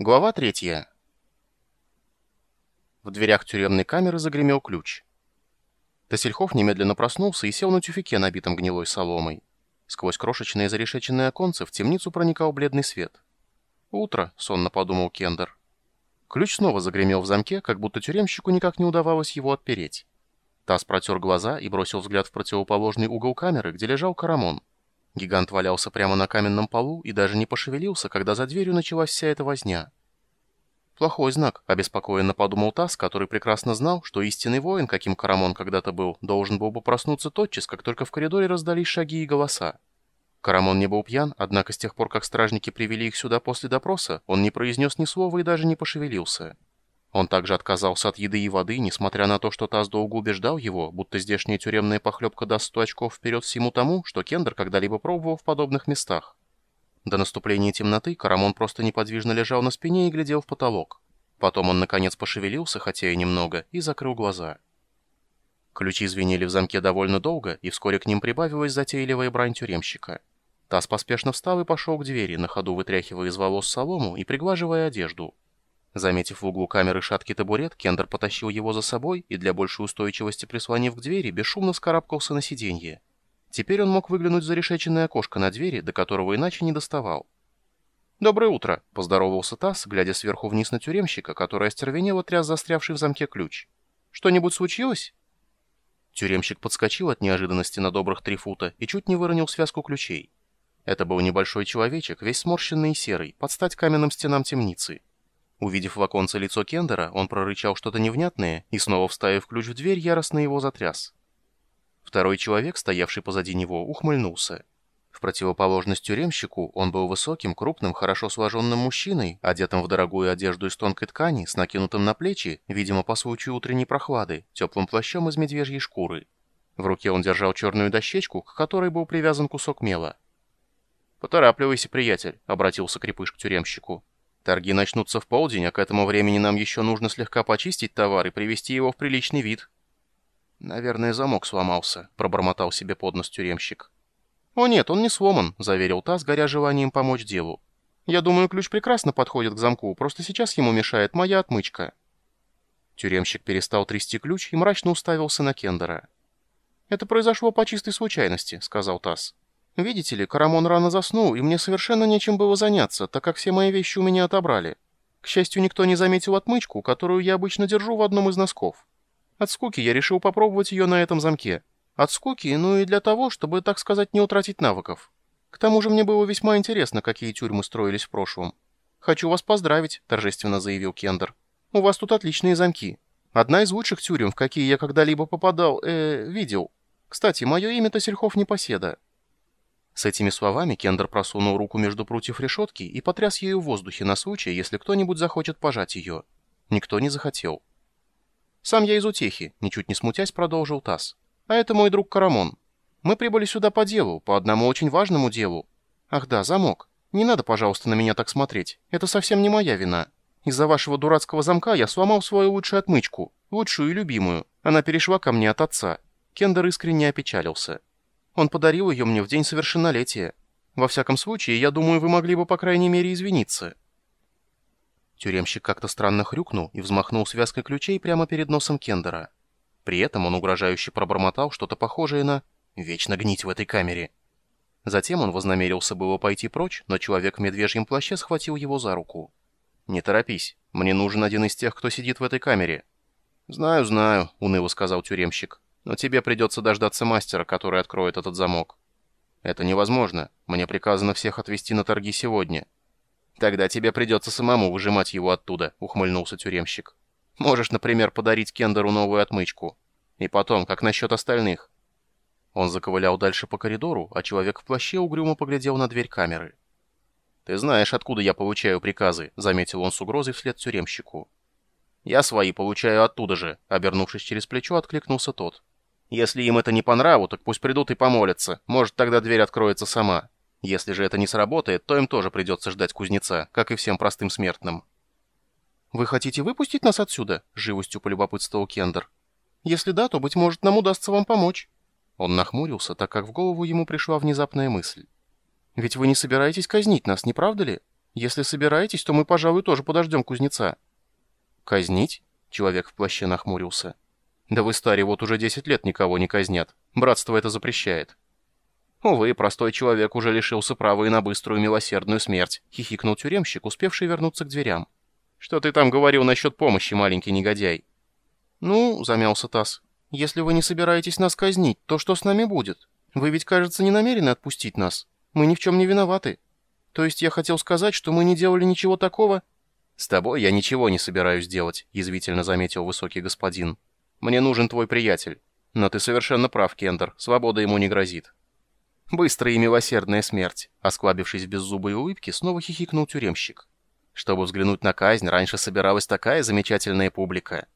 Глава третья. В дверях тюремной камеры загремел ключ. Тосельхов немедленно проснулся и сел на тюфике, набитом гнилой соломой. Сквозь крошечные зарешеченные оконцы в темницу проникал бледный свет. «Утро», — сонно подумал Кендер. Ключ снова загремел в замке, как будто тюремщику никак не удавалось его отпереть. Тасс протер глаза и бросил взгляд в противоположный угол камеры, где лежал Карамон. Гигант валялся прямо на каменном полу и даже не пошевелился, когда за дверью началась вся эта возня. Плохой знак, обеспокоенно подумал Тасс, который прекрасно знал, что истинный воин, каким Карамон когда-то был, должен был бы проснуться тотчас, как только в коридоре раздались шаги и голоса. Карамон не был пьян, однако с тех пор, как стражники привели их сюда после допроса, он не произнес ни слова и даже не пошевелился. Он также отказался от еды и воды, несмотря на то, что Таз долго убеждал его, будто здешняя тюремная похлебка даст 100 очков вперед всему тому, что Кендер когда-либо пробовал в подобных местах. До наступления темноты Карамон просто неподвижно лежал на спине и глядел в потолок. Потом он, наконец, пошевелился, хотя и немного, и закрыл глаза. Ключи звенели в замке довольно долго, и вскоре к ним прибавилась затейливая брань тюремщика. Таз поспешно встал и пошел к двери, на ходу вытряхивая из волос солому и приглаживая одежду. Заметив в углу камеры шаткий табурет, Кендер потащил его за собой и для большей устойчивости прислонив к двери, бесшумно вскарабкался на сиденье. Теперь он мог выглянуть за решеченное окошко на двери, до которого иначе не доставал. «Доброе утро!» — поздоровался Тасс, глядя сверху вниз на тюремщика, который остервенело тряс застрявший в замке ключ. «Что-нибудь случилось?» Тюремщик подскочил от неожиданности на добрых три фута и чуть не выронил связку ключей. Это был небольшой человечек, весь сморщенный и серый, под стать каменным стенам темницы. Увидев в оконце лицо Кендера, он прорычал что-то невнятное и, снова вставив ключ в дверь, яростно его затряс. Второй человек, стоявший позади него, ухмыльнулся. В противоположность тюремщику он был высоким, крупным, хорошо сложенным мужчиной, одетым в дорогую одежду из тонкой ткани, с накинутым на плечи, видимо, по случаю утренней прохлады, теплым плащом из медвежьей шкуры. В руке он держал черную дощечку, к которой был привязан кусок мела. «Поторапливайся, приятель», — обратился крепыш к тюремщику. Торги начнутся в полдень, а к этому времени нам еще нужно слегка почистить товар и привести его в приличный вид». «Наверное, замок сломался», — пробормотал себе под нос тюремщик. «О нет, он не сломан», — заверил Тасс, горя желанием помочь делу. «Я думаю, ключ прекрасно подходит к замку, просто сейчас ему мешает моя отмычка». Тюремщик перестал трясти ключ и мрачно уставился на Кендера. «Это произошло по чистой случайности», — сказал Тасс. Видите ли, Карамон рано заснул, и мне совершенно нечем было заняться, так как все мои вещи у меня отобрали. К счастью, никто не заметил отмычку, которую я обычно держу в одном из носков. От скуки я решил попробовать ее на этом замке. От скуки, ну и для того, чтобы, так сказать, не утратить навыков. К тому же мне было весьма интересно, какие тюрьмы строились в прошлом. «Хочу вас поздравить», — торжественно заявил Кендер. «У вас тут отличные замки. Одна из лучших тюрем, в какие я когда-либо попадал, э, видел. Кстати, мое имя-то Сельхов Непоседа. С этими словами Кендер просунул руку между прутьев решетки и потряс ею в воздухе на случай, если кто-нибудь захочет пожать ее. Никто не захотел. «Сам я из утехи», — ничуть не смутясь, продолжил Тасс. «А это мой друг Карамон. Мы прибыли сюда по делу, по одному очень важному делу. Ах да, замок. Не надо, пожалуйста, на меня так смотреть. Это совсем не моя вина. Из-за вашего дурацкого замка я сломал свою лучшую отмычку, лучшую и любимую. Она перешла ко мне от отца». Кендер искренне опечалился. Он подарил ее мне в день совершеннолетия. Во всяком случае, я думаю, вы могли бы, по крайней мере, извиниться». Тюремщик как-то странно хрюкнул и взмахнул связкой ключей прямо перед носом Кендера. При этом он угрожающе пробормотал что-то похожее на «вечно гнить в этой камере». Затем он вознамерился было пойти прочь, но человек в медвежьем плаще схватил его за руку. «Не торопись, мне нужен один из тех, кто сидит в этой камере». «Знаю, знаю», — уныло сказал тюремщик. Но тебе придется дождаться мастера, который откроет этот замок. Это невозможно. Мне приказано всех отвезти на торги сегодня. Тогда тебе придется самому выжимать его оттуда, ухмыльнулся тюремщик. Можешь, например, подарить Кендеру новую отмычку. И потом, как насчет остальных? Он заковылял дальше по коридору, а человек в плаще угрюмо поглядел на дверь камеры. «Ты знаешь, откуда я получаю приказы», — заметил он с угрозой вслед тюремщику. «Я свои получаю оттуда же», — обернувшись через плечо, откликнулся тот. Если им это не по нраву, так пусть придут и помолятся. Может, тогда дверь откроется сама. Если же это не сработает, то им тоже придется ждать кузнеца, как и всем простым смертным. «Вы хотите выпустить нас отсюда?» — живостью полюбопытствовал Кендер. «Если да, то, быть может, нам удастся вам помочь». Он нахмурился, так как в голову ему пришла внезапная мысль. «Ведь вы не собираетесь казнить нас, не правда ли? Если собираетесь, то мы, пожалуй, тоже подождем кузнеца». «Казнить?» — человек в плаще нахмурился. «Да вы, старый, вот уже десять лет никого не казнят. Братство это запрещает». «Увы, простой человек уже лишился права и на быструю милосердную смерть», — хихикнул тюремщик, успевший вернуться к дверям. «Что ты там говорил насчет помощи, маленький негодяй?» «Ну», — замялся Тасс, — «если вы не собираетесь нас казнить, то что с нами будет? Вы ведь, кажется, не намерены отпустить нас. Мы ни в чем не виноваты. То есть я хотел сказать, что мы не делали ничего такого...» «С тобой я ничего не собираюсь делать», — язвительно заметил высокий господин. «Мне нужен твой приятель. Но ты совершенно прав, Кендер, свобода ему не грозит». «Быстрая и милосердная смерть», — осклабившись беззубой улыбке, снова хихикнул тюремщик. Чтобы взглянуть на казнь, раньше собиралась такая замечательная публика.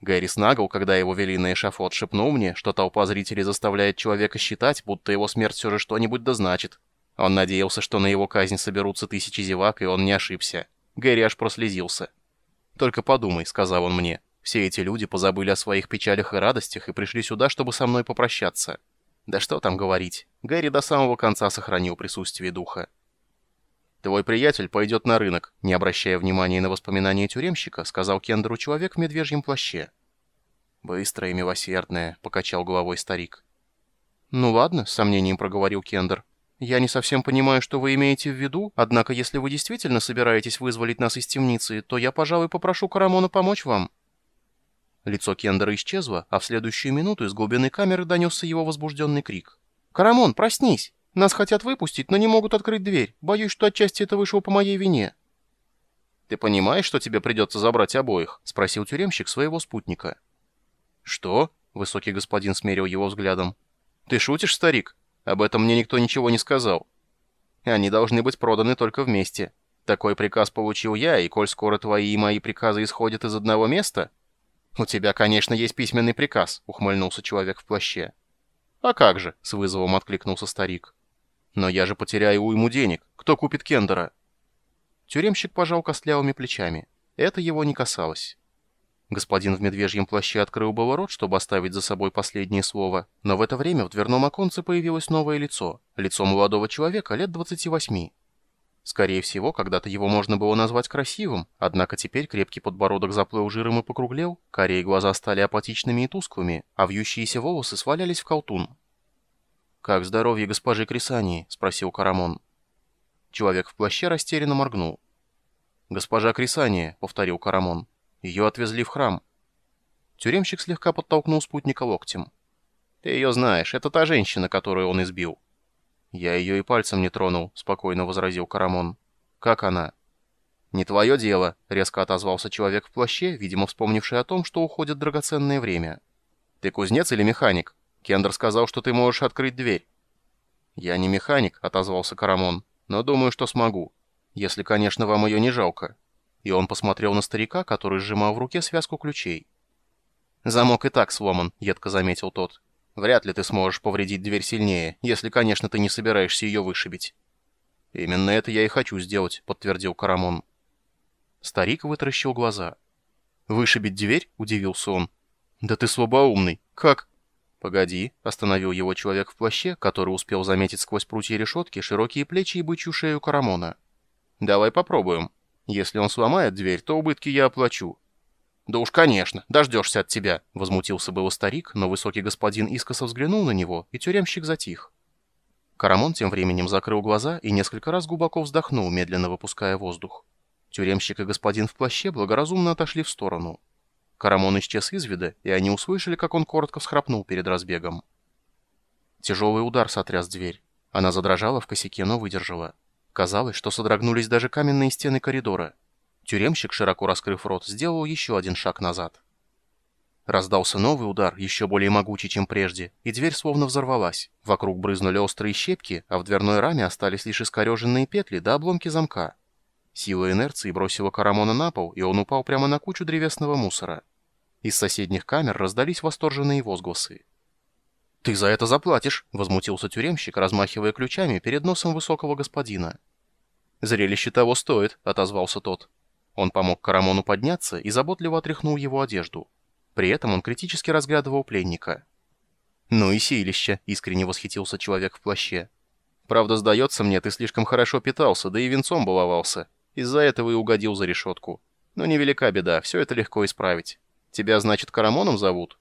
Гэри Снагл, когда его вели на эшафот, шепнул мне, что толпа зрителей заставляет человека считать, будто его смерть все же что-нибудь дозначит. Он надеялся, что на его казнь соберутся тысячи зевак, и он не ошибся. Гэри аж прослезился. «Только подумай», — сказал он мне, — «все эти люди позабыли о своих печалях и радостях и пришли сюда, чтобы со мной попрощаться». Да что там говорить, Гэри до самого конца сохранил присутствие духа. «Твой приятель пойдет на рынок», — не обращая внимания на воспоминания тюремщика, сказал Кендеру человек в медвежьем плаще. «Быстрая и милосердная», — покачал головой старик. «Ну ладно», — с сомнением проговорил Кендер. «Я не совсем понимаю, что вы имеете в виду, однако если вы действительно собираетесь вызволить нас из темницы, то я, пожалуй, попрошу Карамона помочь вам». Лицо Кендера исчезло, а в следующую минуту из глубины камеры донесся его возбужденный крик. «Карамон, проснись!» Нас хотят выпустить, но не могут открыть дверь. Боюсь, что отчасти это вышло по моей вине». «Ты понимаешь, что тебе придется забрать обоих?» — спросил тюремщик своего спутника. «Что?» — высокий господин смерил его взглядом. «Ты шутишь, старик? Об этом мне никто ничего не сказал. Они должны быть проданы только вместе. Такой приказ получил я, и коль скоро твои и мои приказы исходят из одного места...» «У тебя, конечно, есть письменный приказ», — ухмыльнулся человек в плаще. «А как же?» — с вызовом откликнулся старик. «Но я же потеряю уйму денег. Кто купит Кендера?» Тюремщик пожал костлявыми плечами. Это его не касалось. Господин в медвежьем плаще открыл было рот, чтобы оставить за собой последнее слово, но в это время в дверном оконце появилось новое лицо. Лицо молодого человека лет 28. Скорее всего, когда-то его можно было назвать красивым, однако теперь крепкий подбородок заплыл жиром и покруглел, корей глаза стали апатичными и тусклыми, а вьющиеся волосы свалялись в колтун. «Как здоровье госпожи Крисании?» — спросил Карамон. Человек в плаще растерянно моргнул. «Госпожа Крисания», — повторил Карамон. «Ее отвезли в храм». Тюремщик слегка подтолкнул спутника локтем. «Ты ее знаешь, это та женщина, которую он избил». «Я ее и пальцем не тронул», — спокойно возразил Карамон. «Как она?» «Не твое дело», — резко отозвался человек в плаще, видимо, вспомнивший о том, что уходит драгоценное время. «Ты кузнец или механик?» Кендер сказал, что ты можешь открыть дверь». «Я не механик», — отозвался Карамон, — «но думаю, что смогу. Если, конечно, вам ее не жалко». И он посмотрел на старика, который сжимал в руке связку ключей. «Замок и так сломан», — едко заметил тот. «Вряд ли ты сможешь повредить дверь сильнее, если, конечно, ты не собираешься ее вышибить». «Именно это я и хочу сделать», — подтвердил Карамон. Старик вытаращил глаза. «Вышибить дверь?» — удивился он. «Да ты слабоумный. Как?» «Погоди», — остановил его человек в плаще, который успел заметить сквозь прутья решетки широкие плечи и бычью шею Карамона. «Давай попробуем. Если он сломает дверь, то убытки я оплачу». «Да уж, конечно, дождешься от тебя», — возмутился был старик, но высокий господин искоса взглянул на него, и тюремщик затих. Карамон тем временем закрыл глаза и несколько раз глубоко вздохнул, медленно выпуская воздух. Тюремщик и господин в плаще благоразумно отошли в сторону. Карамон исчез из вида, и они услышали, как он коротко всхрапнул перед разбегом. Тяжелый удар сотряс дверь. Она задрожала в косяке, но выдержала. Казалось, что содрогнулись даже каменные стены коридора. Тюремщик, широко раскрыв рот, сделал еще один шаг назад. Раздался новый удар, еще более могучий, чем прежде, и дверь словно взорвалась. Вокруг брызнули острые щепки, а в дверной раме остались лишь искореженные петли да обломки замка. Сила инерции бросила Карамона на пол, и он упал прямо на кучу древесного мусора. Из соседних камер раздались восторженные возгласы. «Ты за это заплатишь!» — возмутился тюремщик, размахивая ключами перед носом высокого господина. «Зрелище того стоит», — отозвался тот. Он помог Карамону подняться и заботливо отряхнул его одежду. При этом он критически разглядывал пленника. «Ну и силище!» — искренне восхитился человек в плаще. «Правда, сдается мне, ты слишком хорошо питался, да и венцом баловался. Из-за этого и угодил за решетку. Но невелика беда, все это легко исправить. Тебя, значит, Карамоном зовут?»